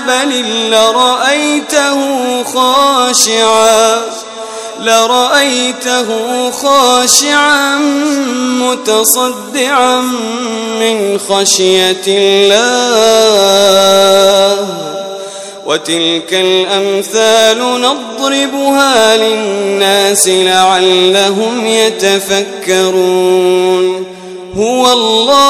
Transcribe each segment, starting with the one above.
جبل لرأيته خاشعا لرأيته خاشعا متصدعا من خشية الله. وتلك الأمثال نضربها للناس لعلهم يتفكرون. هو الله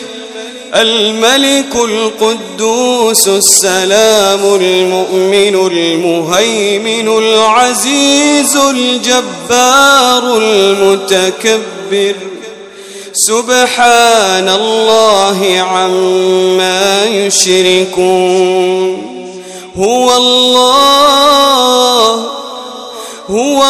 الملك القدوس السلام المؤمن المهيمن العزيز الجبار المتكبر. سبحان الله عما يشركون. هو الله هو